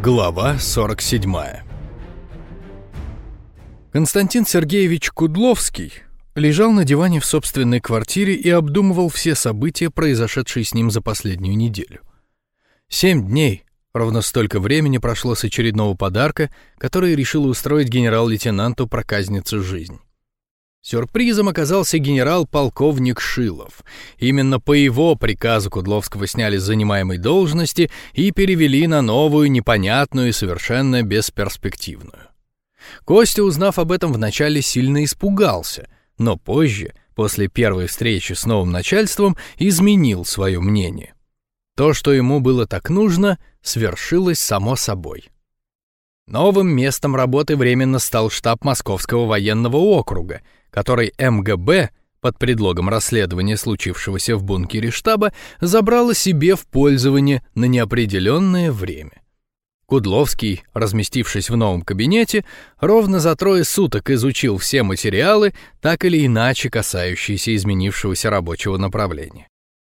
Глава 47 Константин Сергеевич Кудловский лежал на диване в собственной квартире и обдумывал все события, произошедшие с ним за последнюю неделю. Семь дней, ровно столько времени прошло с очередного подарка, который решил устроить генерал-лейтенанту проказнице жизнь. Сюрпризом оказался генерал-полковник Шилов. Именно по его приказу Кудловского сняли с занимаемой должности и перевели на новую, непонятную и совершенно бесперспективную. Костя, узнав об этом, вначале сильно испугался, но позже, после первой встречи с новым начальством, изменил свое мнение. То, что ему было так нужно, свершилось само собой. Новым местом работы временно стал штаб Московского военного округа — который МГБ под предлогом расследования случившегося в бункере штаба забрала себе в пользование на неопределенное время. Кудловский, разместившись в новом кабинете, ровно за трое суток изучил все материалы, так или иначе касающиеся изменившегося рабочего направления.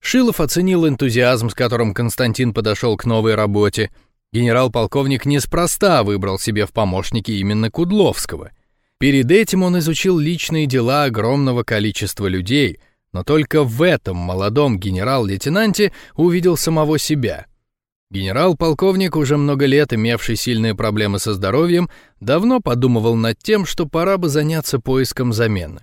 Шилов оценил энтузиазм, с которым Константин подошел к новой работе. Генерал-полковник неспроста выбрал себе в помощники именно Кудловского — Перед этим он изучил личные дела огромного количества людей, но только в этом молодом генерал-лейтенанте увидел самого себя. Генерал-полковник, уже много лет имевший сильные проблемы со здоровьем, давно подумывал над тем, что пора бы заняться поиском замены.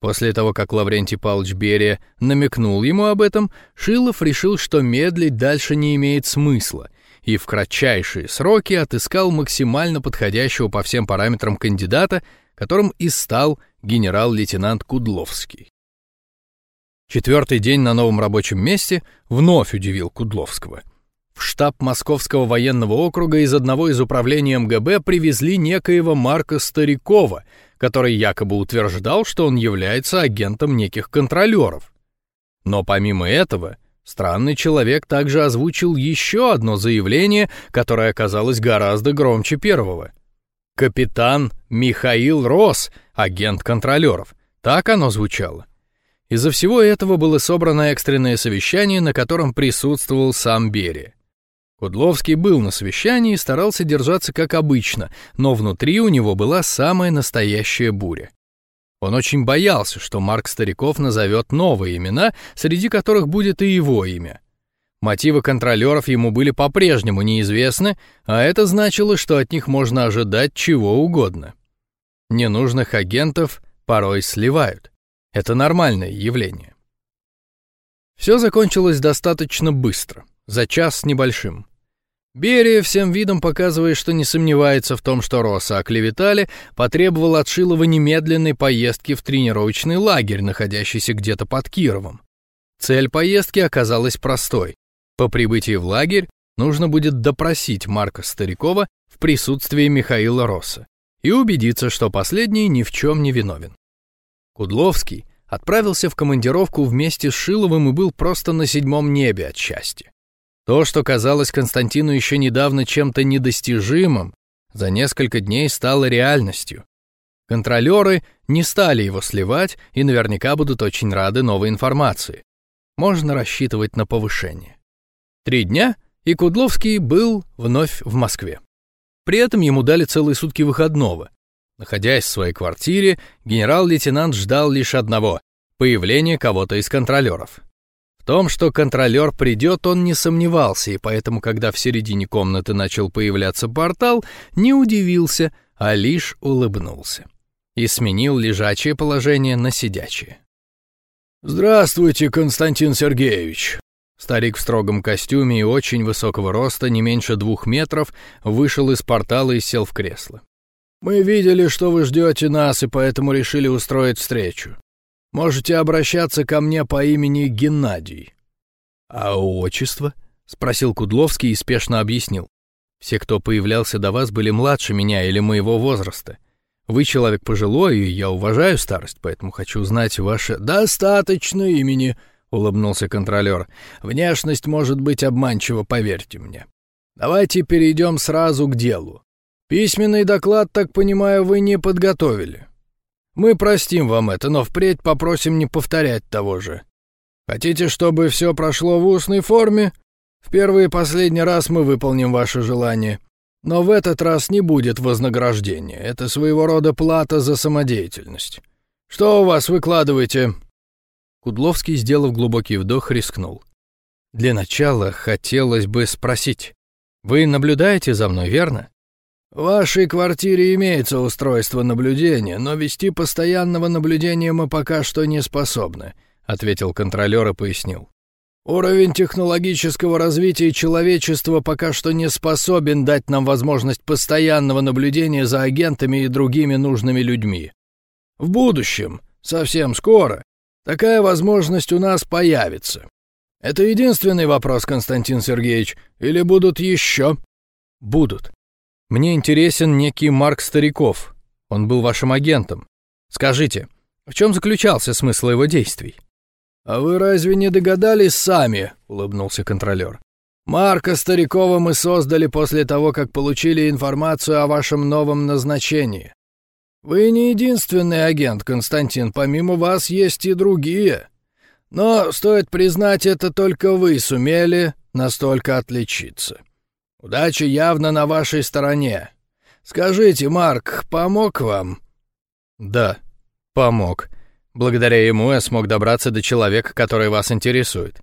После того, как Лаврентий Павлович Берия намекнул ему об этом, Шилов решил, что медлить дальше не имеет смысла, и в кратчайшие сроки отыскал максимально подходящего по всем параметрам кандидата, которым и стал генерал-лейтенант Кудловский. Четвертый день на новом рабочем месте вновь удивил Кудловского. В штаб Московского военного округа из одного из управлений МГБ привезли некоего Марка Старикова, который якобы утверждал, что он является агентом неких контролеров. Но помимо этого, Странный человек также озвучил еще одно заявление, которое оказалось гораздо громче первого. «Капитан Михаил Рос, агент контролеров». Так оно звучало. Из-за всего этого было собрано экстренное совещание, на котором присутствовал сам Берия. Кудловский был на совещании и старался держаться как обычно, но внутри у него была самая настоящая буря. Он очень боялся, что Марк Стариков назовет новые имена, среди которых будет и его имя. Мотивы контролеров ему были по-прежнему неизвестны, а это значило, что от них можно ожидать чего угодно. Ненужных агентов порой сливают. Это нормальное явление. Все закончилось достаточно быстро, за час с небольшим. Берия, всем видом показывая, что не сомневается в том, что Росса оклеветали, потребовал от Шилова немедленной поездки в тренировочный лагерь, находящийся где-то под Кировом. Цель поездки оказалась простой. По прибытии в лагерь нужно будет допросить Марка Старикова в присутствии Михаила Росса и убедиться, что последний ни в чем не виновен. Кудловский отправился в командировку вместе с Шиловым и был просто на седьмом небе от счастья. То, что казалось Константину еще недавно чем-то недостижимым, за несколько дней стало реальностью. Контролеры не стали его сливать и наверняка будут очень рады новой информации. Можно рассчитывать на повышение. Три дня, и Кудловский был вновь в Москве. При этом ему дали целые сутки выходного. Находясь в своей квартире, генерал-лейтенант ждал лишь одного — появления кого-то из контролеров том, что контролер придет, он не сомневался, и поэтому, когда в середине комнаты начал появляться портал, не удивился, а лишь улыбнулся. И сменил лежачее положение на сидячее. «Здравствуйте, Константин Сергеевич!» Старик в строгом костюме и очень высокого роста, не меньше двух метров, вышел из портала и сел в кресло. «Мы видели, что вы ждете нас, и поэтому решили устроить встречу. Можете обращаться ко мне по имени Геннадий». «А отчество?» — спросил Кудловский и спешно объяснил. «Все, кто появлялся до вас, были младше меня или моего возраста. Вы человек пожилой, и я уважаю старость, поэтому хочу знать ваше...» «Достаточно имени», — улыбнулся контролер. «Внешность может быть обманчива, поверьте мне. Давайте перейдем сразу к делу. Письменный доклад, так понимаю, вы не подготовили. Мы простим вам это, но впредь попросим не повторять того же. Хотите, чтобы все прошло в устной форме? В первый и последний раз мы выполним ваше желание. Но в этот раз не будет вознаграждения. Это своего рода плата за самодеятельность. Что у вас выкладываете?» Кудловский, сделав глубокий вдох, рискнул. «Для начала хотелось бы спросить. Вы наблюдаете за мной, верно?» «В вашей квартире имеется устройство наблюдения, но вести постоянного наблюдения мы пока что не способны», — ответил контролер и пояснил. «Уровень технологического развития человечества пока что не способен дать нам возможность постоянного наблюдения за агентами и другими нужными людьми. В будущем, совсем скоро, такая возможность у нас появится. Это единственный вопрос, Константин Сергеевич, или будут еще?» «Будут. Мне интересен некий Марк Стариков. Он был вашим агентом. Скажите, в чем заключался смысл его действий?» «А вы разве не догадались сами?» — улыбнулся контролер. «Марка Старикова мы создали после того, как получили информацию о вашем новом назначении. Вы не единственный агент, Константин, помимо вас есть и другие. Но, стоит признать, это только вы сумели настолько отличиться. Удача явно на вашей стороне. Скажите, Марк, помог вам?» «Да, помог. Благодаря ему я смог добраться до человека, который вас интересует.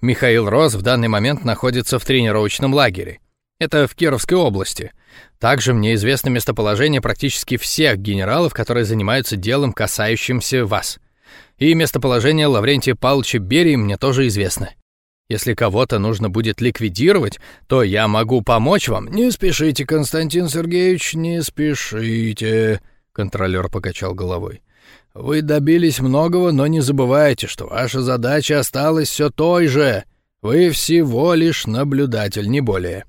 Михаил Роз в данный момент находится в тренировочном лагере. Это в Кировской области. Также мне известно местоположение практически всех генералов, которые занимаются делом, касающимся вас. И местоположение Лаврентия Павловича Берии мне тоже известно. Если кого-то нужно будет ликвидировать, то я могу помочь вам. Не спешите, Константин Сергеевич, не спешите, контролер покачал головой. Вы добились многого, но не забывайте, что ваша задача осталась все той же. Вы всего лишь наблюдатель, не более.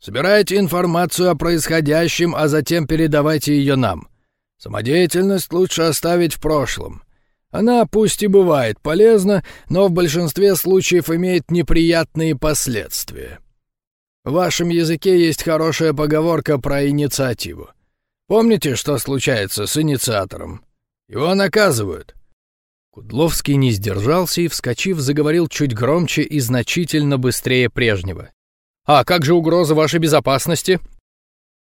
Собирайте информацию о происходящем, а затем передавайте ее нам. Самодеятельность лучше оставить в прошлом. Она пусть и бывает полезна, но в большинстве случаев имеет неприятные последствия. В вашем языке есть хорошая поговорка про инициативу. Помните, что случается с инициатором? Его наказывают. Кудловский не сдержался и, вскочив, заговорил чуть громче и значительно быстрее прежнего. «А как же угроза вашей безопасности?»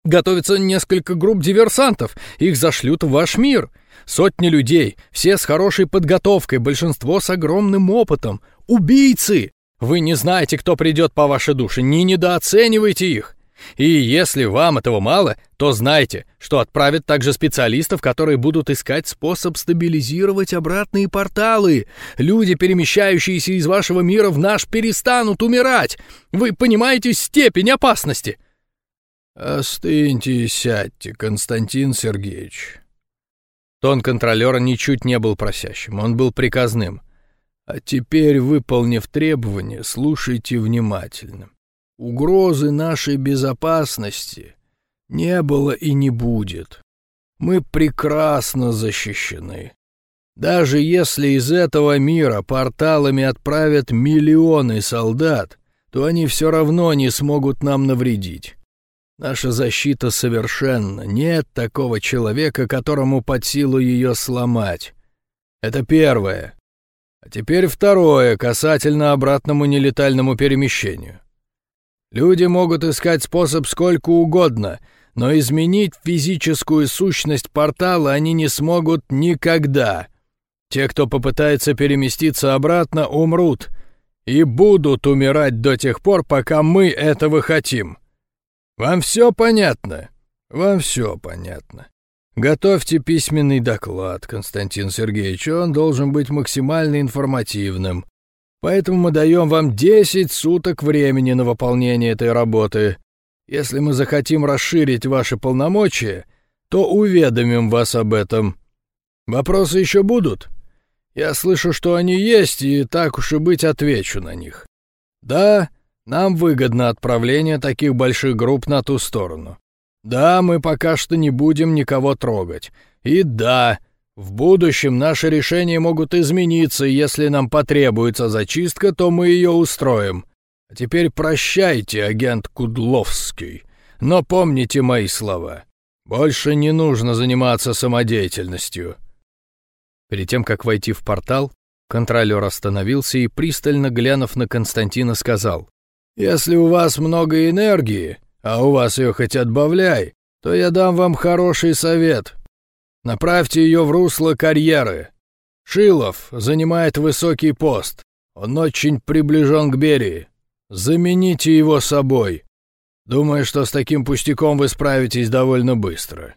«Готовится несколько групп диверсантов. Их зашлют в ваш мир. Сотни людей, все с хорошей подготовкой, большинство с огромным опытом. Убийцы! Вы не знаете, кто придет по вашей душе, не недооценивайте их. И если вам этого мало, то знайте, что отправят также специалистов, которые будут искать способ стабилизировать обратные порталы. Люди, перемещающиеся из вашего мира в наш, перестанут умирать. Вы понимаете степень опасности? Остыньте и сядьте, Константин Сергеевич. Тон контролера ничуть не был просящим, он был приказным. А теперь, выполнив требования, слушайте внимательно. Угрозы нашей безопасности не было и не будет. Мы прекрасно защищены. Даже если из этого мира порталами отправят миллионы солдат, то они все равно не смогут нам навредить. Наша защита совершенна. Нет такого человека, которому под силу ее сломать. Это первое. А теперь второе, касательно обратному нелетальному перемещению. Люди могут искать способ сколько угодно, но изменить физическую сущность портала они не смогут никогда. Те, кто попытается переместиться обратно, умрут и будут умирать до тех пор, пока мы этого хотим. Вам все понятно? Вам все понятно. Готовьте письменный доклад, Константин Сергеевич, он должен быть максимально информативным. Поэтому мы даем вам 10 суток времени на выполнение этой работы. Если мы захотим расширить ваши полномочия, то уведомим вас об этом. Вопросы еще будут? Я слышу, что они есть, и так уж и быть отвечу на них. Да, нам выгодно отправление таких больших групп на ту сторону. Да, мы пока что не будем никого трогать. И да, в будущем наши решения могут измениться, и если нам потребуется зачистка, то мы ее устроим. А теперь прощайте, агент Кудловский. Но помните мои слова. Больше не нужно заниматься самодеятельностью. Перед тем, как войти в портал, контролер остановился и, пристально глянув на Константина, сказал, если у вас много энергии, а у вас ее хоть отбавляй, то я дам вам хороший совет. Направьте ее в русло карьеры. Шилов занимает высокий пост. Он очень приближен к Берии. Замените его собой. Думаю, что с таким пустяком вы справитесь довольно быстро.